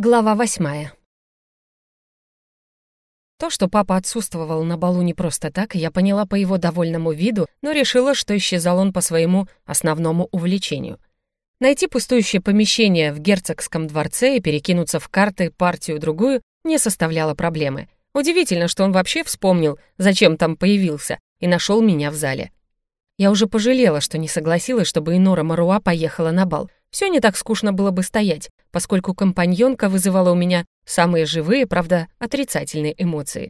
Глава восьмая. То, что папа отсутствовал на балу не просто так, я поняла по его довольному виду, но решила, что исчезал он по своему основному увлечению. Найти пустующее помещение в герцогском дворце и перекинуться в карты партию-другую не составляло проблемы. Удивительно, что он вообще вспомнил, зачем там появился, и нашел меня в зале. Я уже пожалела, что не согласилась, чтобы Инора Маруа поехала на бал. Все не так скучно было бы стоять, поскольку компаньонка вызывала у меня самые живые, правда, отрицательные эмоции.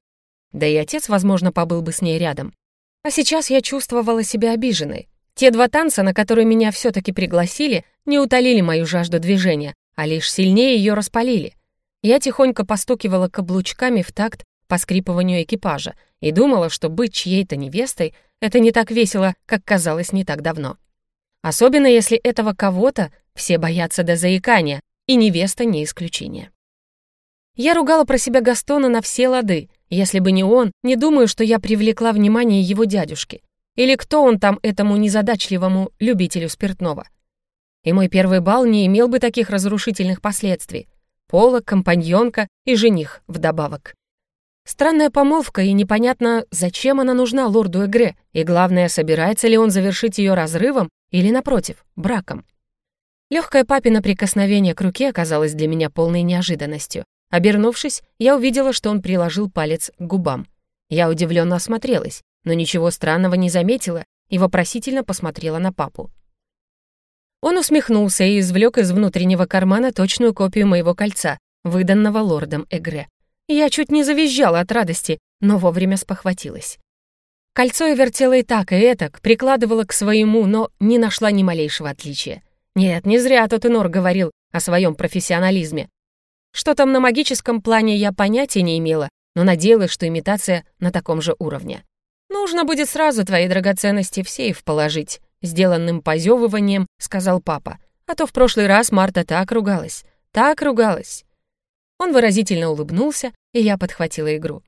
Да и отец, возможно, побыл бы с ней рядом. А сейчас я чувствовала себя обиженной. Те два танца, на которые меня все-таки пригласили, не утолили мою жажду движения, а лишь сильнее ее распалили. Я тихонько постукивала каблучками в такт поскрипыванию экипажа и думала, что быть чьей-то невестой — это не так весело, как казалось не так давно. Особенно если этого кого-то все боятся до заикания, и невеста не исключение. Я ругала про себя Гастона на все лады. Если бы не он, не думаю, что я привлекла внимание его дядюшки. Или кто он там этому незадачливому любителю спиртного. И мой первый бал не имел бы таких разрушительных последствий. Пола, компаньонка и жених вдобавок. Странная помолвка, и непонятно, зачем она нужна лорду Эгре, и главное, собирается ли он завершить ее разрывом или, напротив, браком. Легкое папино прикосновение к руке оказалось для меня полной неожиданностью. Обернувшись, я увидела, что он приложил палец к губам. Я удивленно осмотрелась, но ничего странного не заметила и вопросительно посмотрела на папу. Он усмехнулся и извлек из внутреннего кармана точную копию моего кольца, выданного лордом Эгре. Я чуть не завизжала от радости, но вовремя спохватилась. Кольцо я вертела и так, и этак, прикладывала к своему, но не нашла ни малейшего отличия. Нет, не зря тот инор говорил о своем профессионализме. Что там на магическом плане я понятия не имела, но надеялась, что имитация на таком же уровне. «Нужно будет сразу твои драгоценности в сейф положить», сделанным позевыванием сказал папа. А то в прошлый раз Марта так ругалась, так ругалась. Он выразительно улыбнулся, и я подхватила игру.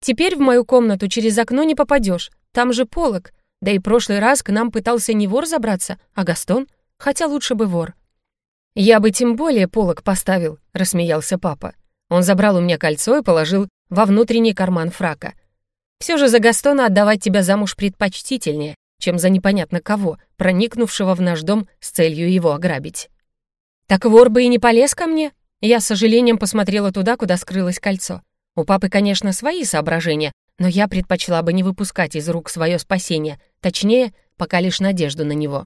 «Теперь в мою комнату через окно не попадешь, там же полок. Да и прошлый раз к нам пытался не вор забраться, а Гастон, хотя лучше бы вор». «Я бы тем более полок поставил», — рассмеялся папа. Он забрал у меня кольцо и положил во внутренний карман фрака. «Все же за Гастона отдавать тебя замуж предпочтительнее, чем за непонятно кого, проникнувшего в наш дом с целью его ограбить». «Так вор бы и не полез ко мне?» Я с сожалением посмотрела туда, куда скрылось кольцо. У папы, конечно, свои соображения, но я предпочла бы не выпускать из рук свое спасение, точнее, пока лишь надежду на него.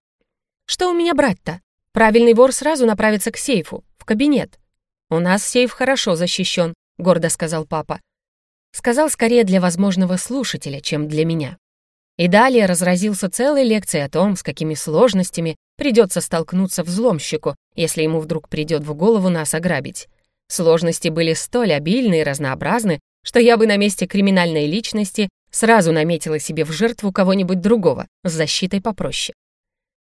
Что у меня брать-то? Правильный вор сразу направится к сейфу, в кабинет. «У нас сейф хорошо защищен», — гордо сказал папа. Сказал скорее для возможного слушателя, чем для меня. И далее разразился целой лекцией о том, с какими сложностями придется столкнуться взломщику, если ему вдруг придет в голову нас ограбить. Сложности были столь обильны и разнообразны, что я бы на месте криминальной личности сразу наметила себе в жертву кого-нибудь другого с защитой попроще.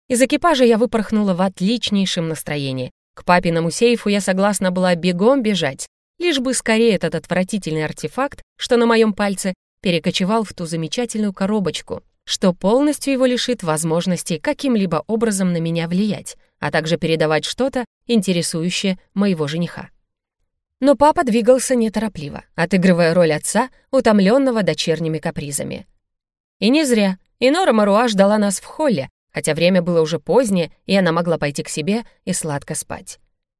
Из экипажа я выпорхнула в отличнейшем настроении. К папиному сейфу я согласна была бегом бежать, лишь бы скорее этот отвратительный артефакт, что на моем пальце, перекочевал в ту замечательную коробочку, что полностью его лишит возможности каким-либо образом на меня влиять, а также передавать что-то, интересующее моего жениха. Но папа двигался неторопливо, отыгрывая роль отца, утомленного дочерними капризами. И не зря. Инора Маруа ждала нас в холле, хотя время было уже позднее, и она могла пойти к себе и сладко спать.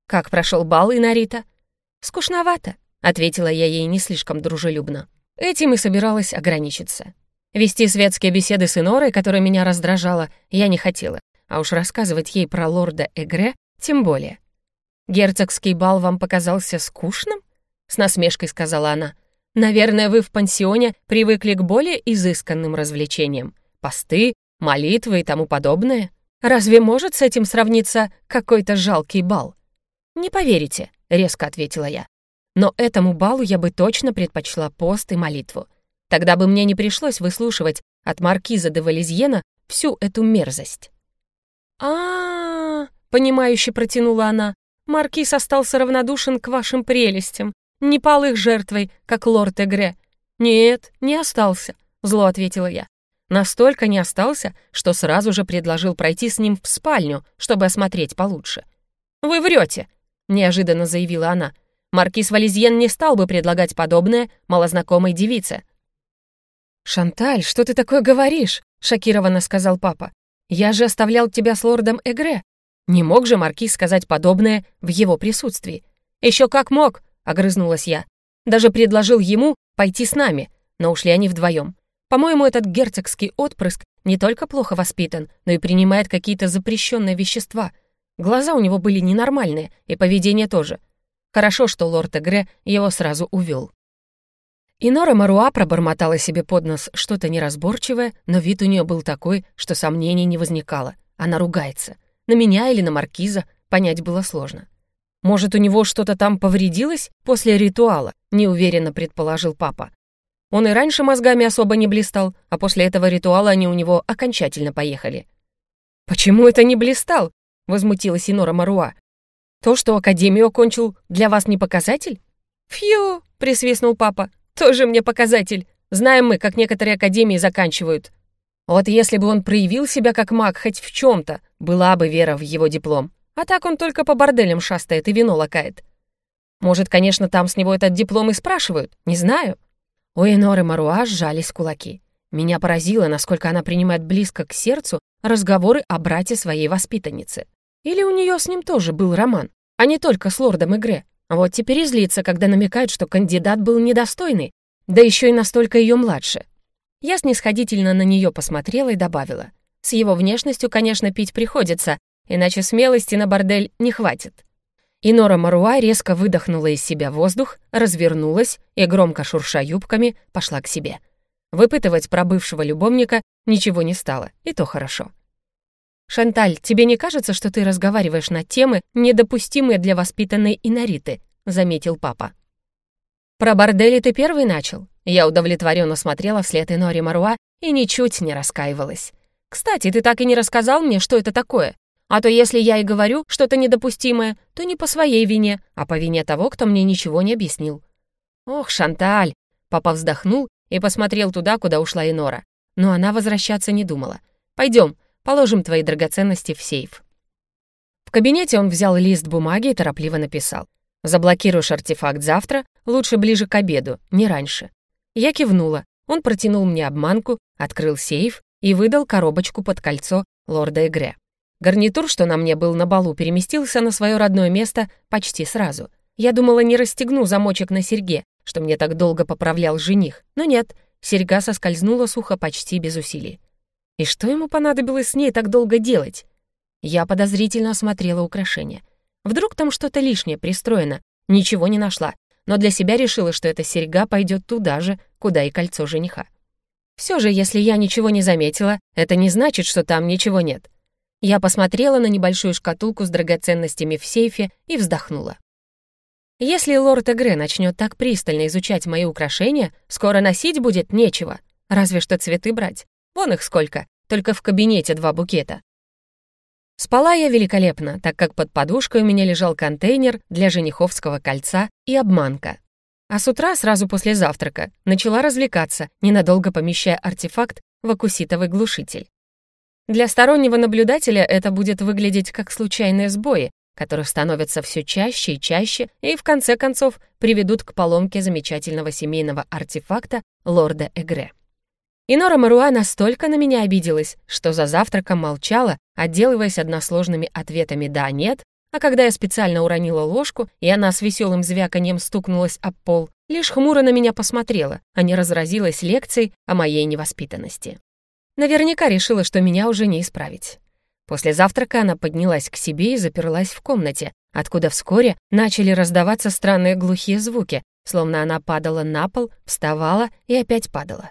«Как прошел бал, Инарита?» «Скучновато», — ответила я ей не слишком дружелюбно. Этим и собиралась ограничиться. Вести светские беседы с Инорой, которая меня раздражала, я не хотела, а уж рассказывать ей про лорда Эгре тем более. «Герцогский бал вам показался скучным?» — с насмешкой сказала она. «Наверное, вы в пансионе привыкли к более изысканным развлечениям. Посты, молитвы и тому подобное. Разве может с этим сравниться какой-то жалкий бал?» «Не поверите», — резко ответила я. Но этому балу я бы точно предпочла пост и молитву. Тогда бы мне не пришлось выслушивать от маркиза де Валезьена всю эту мерзость. а, -а, -а понимающе протянула она. «Маркиз остался равнодушен к вашим прелестям, не пал их жертвой, как лорд Эгре». «Нет, не остался», — зло ответила я. Настолько не остался, что сразу же предложил пройти с ним в спальню, чтобы осмотреть получше. «Вы врете!» неожиданно заявила она. «Маркиз Валезьен не стал бы предлагать подобное малознакомой девице». «Шанталь, что ты такое говоришь?» — шокированно сказал папа. «Я же оставлял тебя с лордом Эгре. Не мог же маркиз сказать подобное в его присутствии?» «Еще как мог!» — огрызнулась я. «Даже предложил ему пойти с нами, но ушли они вдвоем. По-моему, этот герцогский отпрыск не только плохо воспитан, но и принимает какие-то запрещенные вещества. Глаза у него были ненормальные, и поведение тоже. Хорошо, что лорд Эгре его сразу увел. И Нора Маруа пробормотала себе под нос что-то неразборчивое, но вид у нее был такой, что сомнений не возникало. Она ругается. На меня или на маркиза понять было сложно. Может, у него что-то там повредилось после ритуала, неуверенно предположил папа. Он и раньше мозгами особо не блистал, а после этого ритуала они у него окончательно поехали. «Почему это не блистал?» — возмутилась Инора Маруа. «То, что Академию окончил, для вас не показатель?» «Фью!» — присвистнул папа. «Тоже мне показатель. Знаем мы, как некоторые Академии заканчивают. Вот если бы он проявил себя как маг хоть в чем-то, была бы вера в его диплом. А так он только по борделям шастает и вино лакает. Может, конечно, там с него этот диплом и спрашивают, не знаю. У Эноры Маруа сжались кулаки. Меня поразило, насколько она принимает близко к сердцу разговоры о брате своей воспитанницы. Или у нее с ним тоже был роман, а не только с лордом Игре. Вот теперь и злится, когда намекают, что кандидат был недостойный, да еще и настолько ее младше. Я снисходительно на нее посмотрела и добавила. С его внешностью, конечно, пить приходится, иначе смелости на бордель не хватит. И Нора Маруа резко выдохнула из себя воздух, развернулась и, громко шурша юбками, пошла к себе. Выпытывать про бывшего любовника ничего не стало, и то хорошо. «Шанталь, тебе не кажется, что ты разговариваешь на темы, недопустимые для воспитанной Инариты?» — заметил папа. «Про бордели ты первый начал?» Я удовлетворенно смотрела вслед Иноре Маруа и ничуть не раскаивалась. «Кстати, ты так и не рассказал мне, что это такое. А то если я и говорю что-то недопустимое, то не по своей вине, а по вине того, кто мне ничего не объяснил. Ох, Шанталь! Папа вздохнул и посмотрел туда, куда ушла Инора. Но она возвращаться не думала. Пойдем, положим твои драгоценности в сейф. В кабинете он взял лист бумаги и торопливо написал. «Заблокируешь артефакт завтра, лучше ближе к обеду, не раньше». Я кивнула. Он протянул мне обманку, открыл сейф и выдал коробочку под кольцо лорда Эгре. Гарнитур, что на мне был на балу, переместился на свое родное место почти сразу. Я думала, не расстегну замочек на серьге, что мне так долго поправлял жених, но нет, серьга соскользнула сухо почти без усилий. И что ему понадобилось с ней так долго делать? Я подозрительно осмотрела украшение. Вдруг там что-то лишнее пристроено, ничего не нашла, но для себя решила, что эта серьга пойдет туда же, куда и кольцо жениха. Все же, если я ничего не заметила, это не значит, что там ничего нет. Я посмотрела на небольшую шкатулку с драгоценностями в сейфе и вздохнула. Если лорд Эгре начнет так пристально изучать мои украшения, скоро носить будет нечего, разве что цветы брать. Вон их сколько, только в кабинете два букета. Спала я великолепно, так как под подушкой у меня лежал контейнер для жениховского кольца и обманка. А с утра, сразу после завтрака, начала развлекаться, ненадолго помещая артефакт в акуситовый глушитель. Для стороннего наблюдателя это будет выглядеть как случайные сбои, которых становятся все чаще и чаще и, в конце концов, приведут к поломке замечательного семейного артефакта лорда Эгре. Инора Маруа настолько на меня обиделась, что за завтраком молчала, отделываясь односложными ответами «да», «нет», а когда я специально уронила ложку, и она с веселым звяканьем стукнулась об пол, лишь хмуро на меня посмотрела, а не разразилась лекцией о моей невоспитанности. Наверняка решила, что меня уже не исправить. После завтрака она поднялась к себе и заперлась в комнате, откуда вскоре начали раздаваться странные глухие звуки, словно она падала на пол, вставала и опять падала.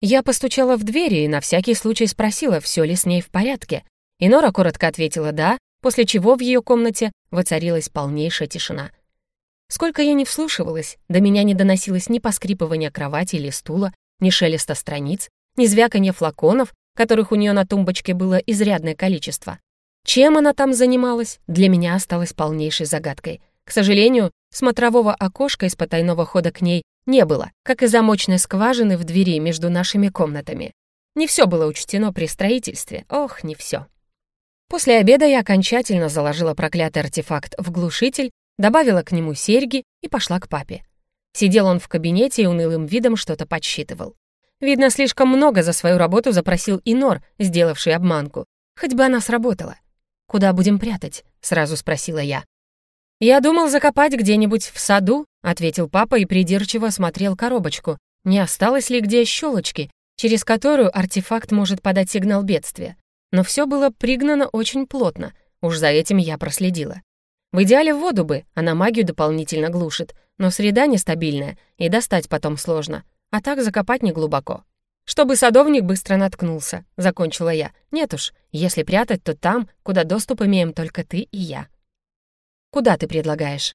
Я постучала в двери и на всякий случай спросила, все ли с ней в порядке. И Нора коротко ответила «да», после чего в ее комнате воцарилась полнейшая тишина. Сколько я не вслушивалась, до меня не доносилось ни поскрипывания кровати или стула, ни шелеста страниц, ни звяканье флаконов, которых у нее на тумбочке было изрядное количество. Чем она там занималась, для меня осталось полнейшей загадкой. К сожалению, смотрового окошка из потайного хода к ней не было, как и замочной скважины в двери между нашими комнатами. Не все было учтено при строительстве, ох, не все. После обеда я окончательно заложила проклятый артефакт в глушитель, добавила к нему серьги и пошла к папе. Сидел он в кабинете и унылым видом что-то подсчитывал. Видно, слишком много за свою работу запросил Инор, сделавший обманку. Хоть бы она сработала. «Куда будем прятать?» — сразу спросила я. «Я думал закопать где-нибудь в саду», — ответил папа и придирчиво смотрел коробочку. Не осталось ли где щелочки, через которую артефакт может подать сигнал бедствия? Но все было пригнано очень плотно, уж за этим я проследила. В идеале воду бы, она магию дополнительно глушит, но среда нестабильная, и достать потом сложно, а так закопать не глубоко. Чтобы садовник быстро наткнулся, закончила я. Нет уж, если прятать, то там, куда доступ имеем только ты и я. Куда ты предлагаешь?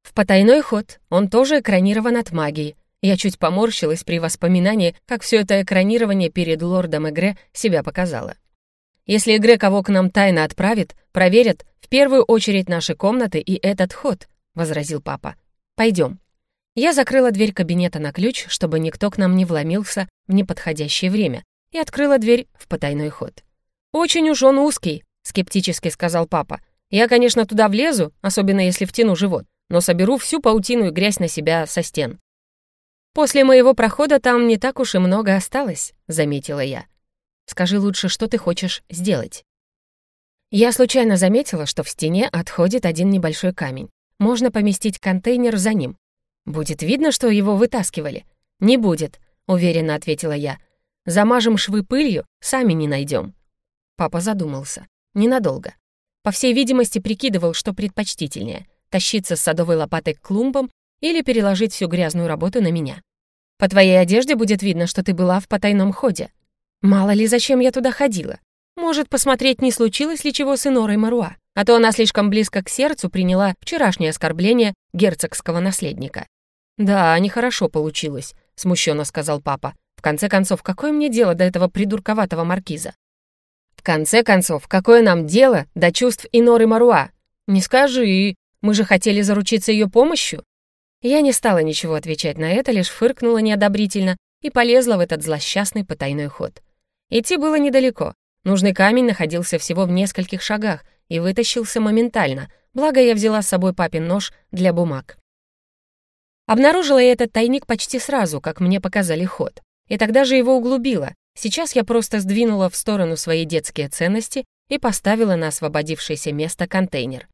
В потайной ход, он тоже экранирован от магии. Я чуть поморщилась при воспоминании, как все это экранирование перед лордом Игре себя показало. Если Игре кого к нам тайно отправит, проверят в первую очередь наши комнаты и этот ход, возразил папа. Пойдем. Я закрыла дверь кабинета на ключ, чтобы никто к нам не вломился в неподходящее время, и открыла дверь в потайной ход. «Очень уж он узкий», — скептически сказал папа. «Я, конечно, туда влезу, особенно если втяну живот, но соберу всю паутину и грязь на себя со стен». «После моего прохода там не так уж и много осталось», — заметила я. «Скажи лучше, что ты хочешь сделать». Я случайно заметила, что в стене отходит один небольшой камень. Можно поместить контейнер за ним. «Будет видно, что его вытаскивали?» «Не будет», — уверенно ответила я. «Замажем швы пылью, сами не найдем». Папа задумался. Ненадолго. По всей видимости, прикидывал, что предпочтительнее — тащиться с садовой лопатой к клумбам или переложить всю грязную работу на меня. «По твоей одежде будет видно, что ты была в потайном ходе. Мало ли, зачем я туда ходила. Может, посмотреть, не случилось ли чего с Инорой Маруа, а то она слишком близко к сердцу приняла вчерашнее оскорбление герцогского наследника. «Да, нехорошо получилось», — смущенно сказал папа. «В конце концов, какое мне дело до этого придурковатого маркиза?» «В конце концов, какое нам дело до чувств Иноры Маруа? Не скажи, мы же хотели заручиться ее помощью». Я не стала ничего отвечать на это, лишь фыркнула неодобрительно и полезла в этот злосчастный потайной ход. Идти было недалеко. Нужный камень находился всего в нескольких шагах и вытащился моментально, благо я взяла с собой папин нож для бумаг. Обнаружила я этот тайник почти сразу, как мне показали ход. И тогда же его углубила. Сейчас я просто сдвинула в сторону свои детские ценности и поставила на освободившееся место контейнер.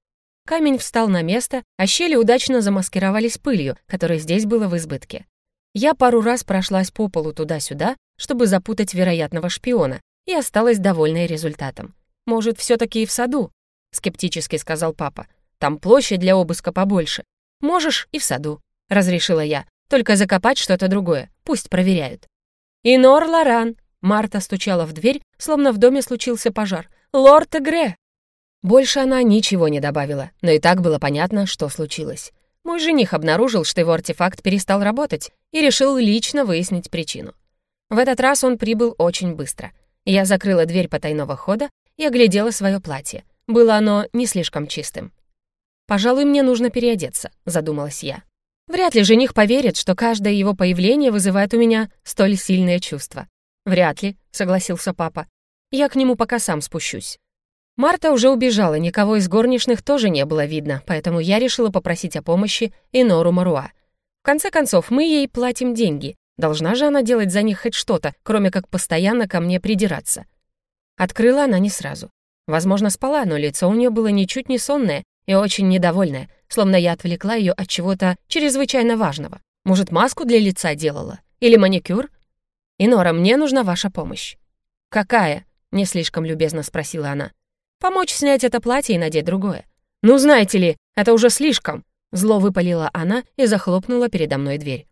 Камень встал на место, а щели удачно замаскировались пылью, которой здесь было в избытке. Я пару раз прошлась по полу туда-сюда, чтобы запутать вероятного шпиона, и осталась довольной результатом. «Может, все-таки и в саду?» — скептически сказал папа. «Там площадь для обыска побольше. Можешь и в саду» разрешила я. «Только закопать что-то другое. Пусть проверяют». «Инор Лоран!» Марта стучала в дверь, словно в доме случился пожар. «Лорд Эгре!» Больше она ничего не добавила, но и так было понятно, что случилось. Мой жених обнаружил, что его артефакт перестал работать, и решил лично выяснить причину. В этот раз он прибыл очень быстро. Я закрыла дверь потайного хода и оглядела свое платье. Было оно не слишком чистым. «Пожалуй, мне нужно переодеться», — задумалась я. Вряд ли жених поверит, что каждое его появление вызывает у меня столь сильные чувства. «Вряд ли», — согласился папа. «Я к нему пока сам спущусь». Марта уже убежала, никого из горничных тоже не было видно, поэтому я решила попросить о помощи Инору Маруа. В конце концов, мы ей платим деньги. Должна же она делать за них хоть что-то, кроме как постоянно ко мне придираться. Открыла она не сразу. Возможно, спала, но лицо у нее было ничуть не сонное и очень недовольная, словно я отвлекла ее от чего-то чрезвычайно важного. Может, маску для лица делала? Или маникюр? «Инора, мне нужна ваша помощь». «Какая?» — не слишком любезно спросила она. «Помочь снять это платье и надеть другое». «Ну, знаете ли, это уже слишком!» Зло выпалила она и захлопнула передо мной дверь.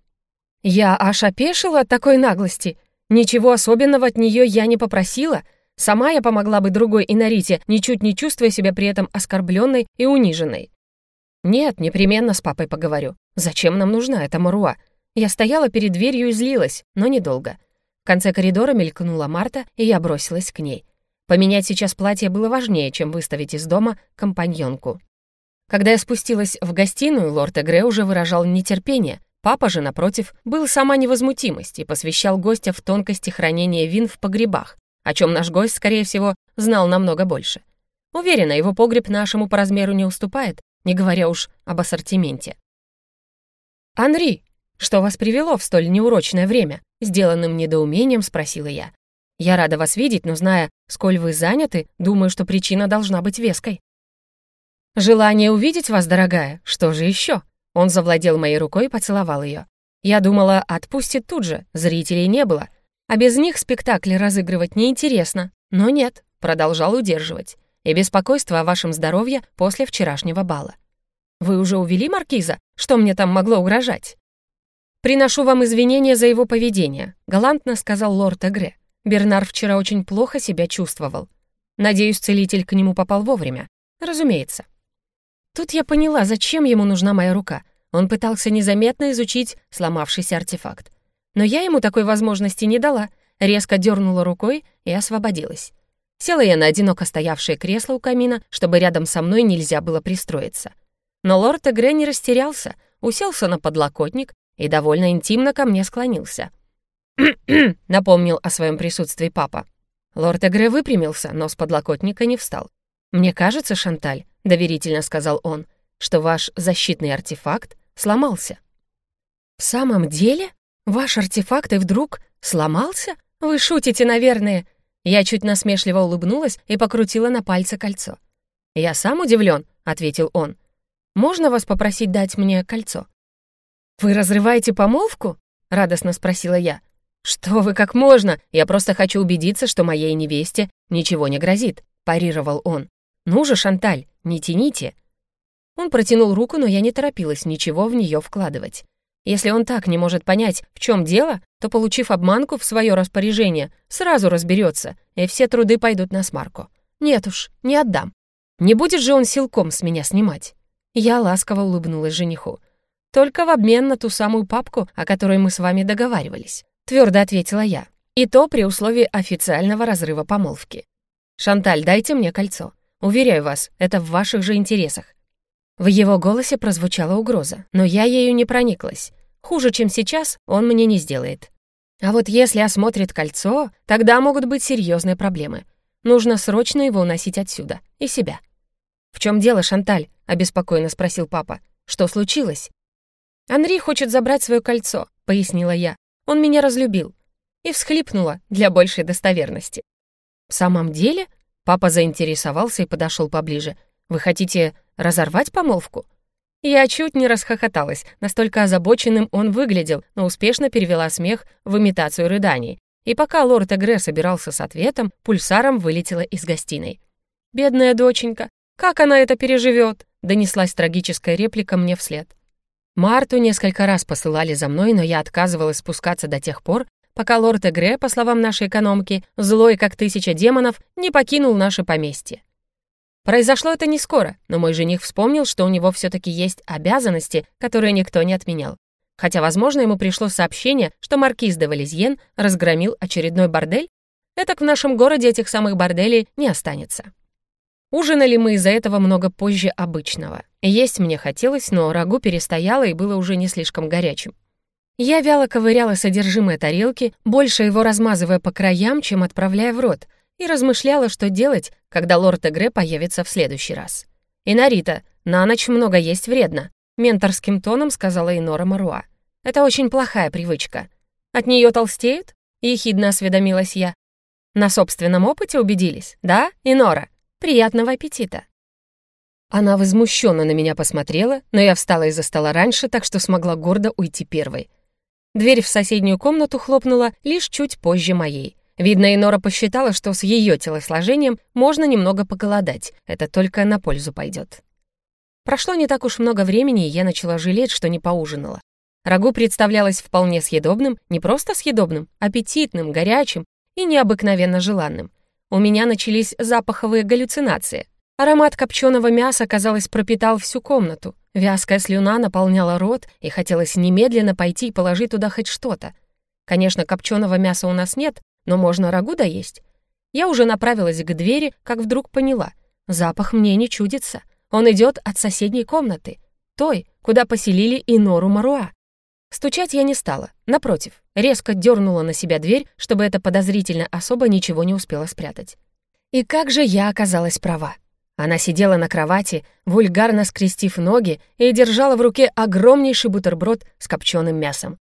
Я аж опешила от такой наглости. Ничего особенного от нее я не попросила — Сама я помогла бы другой Инарите, ничуть не чувствуя себя при этом оскорбленной и униженной. Нет, непременно с папой поговорю. Зачем нам нужна эта Маруа? Я стояла перед дверью и злилась, но недолго. В конце коридора мелькнула Марта, и я бросилась к ней. Поменять сейчас платье было важнее, чем выставить из дома компаньонку. Когда я спустилась в гостиную, лорд Эгре уже выражал нетерпение. Папа же, напротив, был сама невозмутимость и посвящал гостя в тонкости хранения вин в погребах, о чем наш гость, скорее всего, знал намного больше. Уверена, его погреб нашему по размеру не уступает, не говоря уж об ассортименте. «Анри, что вас привело в столь неурочное время?» Сделанным недоумением спросила я. «Я рада вас видеть, но зная, сколь вы заняты, думаю, что причина должна быть веской». «Желание увидеть вас, дорогая, что же еще?» Он завладел моей рукой и поцеловал ее. Я думала, отпустит тут же, зрителей не было. А без них спектакли разыгрывать неинтересно. Но нет, продолжал удерживать. И беспокойство о вашем здоровье после вчерашнего бала. Вы уже увели маркиза? Что мне там могло угрожать? «Приношу вам извинения за его поведение», — галантно сказал лорд Эгре. Бернар вчера очень плохо себя чувствовал. Надеюсь, целитель к нему попал вовремя. Разумеется. Тут я поняла, зачем ему нужна моя рука. Он пытался незаметно изучить сломавшийся артефакт. Но я ему такой возможности не дала, резко дернула рукой и освободилась. Села я на одиноко стоявшее кресло у камина, чтобы рядом со мной нельзя было пристроиться. Но лорд Эгре не растерялся, уселся на подлокотник и довольно интимно ко мне склонился. напомнил о своем присутствии папа. Лорд Эгре выпрямился, но с подлокотника не встал. «Мне кажется, Шанталь», — доверительно сказал он, «что ваш защитный артефакт сломался». «В самом деле? Ваш артефакт и вдруг сломался? Вы шутите, наверное?» Я чуть насмешливо улыбнулась и покрутила на пальце кольцо. «Я сам удивлен», — ответил он. «Можно вас попросить дать мне кольцо?» «Вы разрываете помолвку?» — радостно спросила я. «Что вы, как можно? Я просто хочу убедиться, что моей невесте ничего не грозит», — парировал он. «Ну же, Шанталь, не тяните». Он протянул руку, но я не торопилась ничего в нее вкладывать. Если он так не может понять, в чем дело, то, получив обманку в свое распоряжение, сразу разберется, и все труды пойдут на смарку. Нет уж, не отдам. Не будет же он силком с меня снимать. Я ласково улыбнулась жениху. Только в обмен на ту самую папку, о которой мы с вами договаривались. Твердо ответила я. И то при условии официального разрыва помолвки. «Шанталь, дайте мне кольцо. Уверяю вас, это в ваших же интересах». В его голосе прозвучала угроза, но я ею не прониклась. Хуже, чем сейчас, он мне не сделает. А вот если осмотрит кольцо, тогда могут быть серьезные проблемы. Нужно срочно его уносить отсюда. И себя. «В чем дело, Шанталь?» — обеспокоенно спросил папа. «Что случилось?» «Анри хочет забрать свое кольцо», — пояснила я. «Он меня разлюбил». И всхлипнула для большей достоверности. «В самом деле?» Папа заинтересовался и подошел поближе. «Вы хотите разорвать помолвку?» Я чуть не расхохоталась, настолько озабоченным он выглядел, но успешно перевела смех в имитацию рыданий. И пока лорд Эгре собирался с ответом, пульсаром вылетела из гостиной. «Бедная доченька, как она это переживет?» — донеслась трагическая реплика мне вслед. Марту несколько раз посылали за мной, но я отказывалась спускаться до тех пор, пока лорд Эгре, по словам нашей экономки, злой как тысяча демонов, не покинул наше поместье. Произошло это не скоро, но мой жених вспомнил, что у него все-таки есть обязанности, которые никто не отменял. Хотя, возможно, ему пришло сообщение, что маркиз де Валезьен разгромил очередной бордель, это в нашем городе этих самых борделей не останется. Ужинали мы из-за этого много позже обычного. Есть мне хотелось, но рагу перестояло и было уже не слишком горячим. Я вяло ковыряла содержимое тарелки, больше его размазывая по краям, чем отправляя в рот, и размышляла, что делать, когда лорд Эгре появится в следующий раз. «Инарита, на ночь много есть вредно», — менторским тоном сказала Инора Маруа. «Это очень плохая привычка. От нее толстеют?» — ехидно осведомилась я. «На собственном опыте убедились, да, Инора?» Приятного аппетита!» Она возмущенно на меня посмотрела, но я встала из-за стола раньше, так что смогла гордо уйти первой. Дверь в соседнюю комнату хлопнула лишь чуть позже моей. Видно, Инора посчитала, что с ее телосложением можно немного поголодать, это только на пользу пойдет. Прошло не так уж много времени, и я начала жалеть, что не поужинала. Рагу представлялось вполне съедобным, не просто съедобным, аппетитным, горячим и необыкновенно желанным. У меня начались запаховые галлюцинации. Аромат копченого мяса, казалось, пропитал всю комнату. Вязкая слюна наполняла рот, и хотелось немедленно пойти и положить туда хоть что-то. Конечно, копченого мяса у нас нет, но можно рагу доесть. Я уже направилась к двери, как вдруг поняла. Запах мне не чудится. Он идет от соседней комнаты, той, куда поселили Инору Маруа. Стучать я не стала. Напротив, резко дернула на себя дверь, чтобы эта подозрительная особа ничего не успела спрятать. И как же я оказалась права. Она сидела на кровати, вульгарно скрестив ноги и держала в руке огромнейший бутерброд с копченым мясом.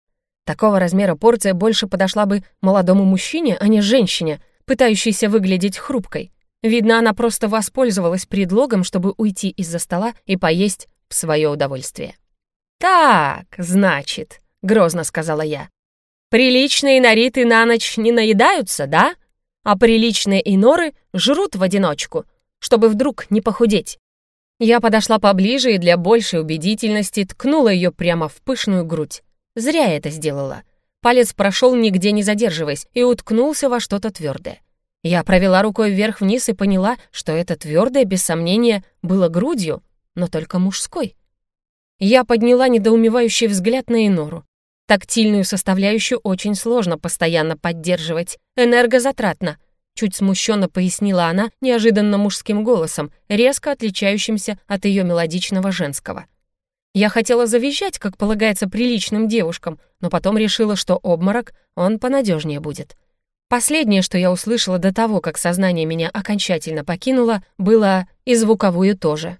Такого размера порция больше подошла бы молодому мужчине, а не женщине, пытающейся выглядеть хрупкой. Видно, она просто воспользовалась предлогом, чтобы уйти из-за стола и поесть в свое удовольствие. «Так, значит», — грозно сказала я, «приличные нариты на ночь не наедаются, да? А приличные иноры жрут в одиночку, чтобы вдруг не похудеть». Я подошла поближе и для большей убедительности ткнула ее прямо в пышную грудь. Зря это сделала. Палец прошел нигде не задерживаясь и уткнулся во что-то твердое. Я провела рукой вверх-вниз и поняла, что это твердое, без сомнения, было грудью, но только мужской. Я подняла недоумевающий взгляд на Инору. Тактильную составляющую очень сложно постоянно поддерживать, энергозатратно. Чуть смущенно пояснила она неожиданно мужским голосом, резко отличающимся от ее мелодичного женского. Я хотела завизжать, как полагается приличным девушкам, но потом решила, что обморок, он понадежнее будет. Последнее, что я услышала до того, как сознание меня окончательно покинуло, было «и звуковую тоже».